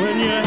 بنیا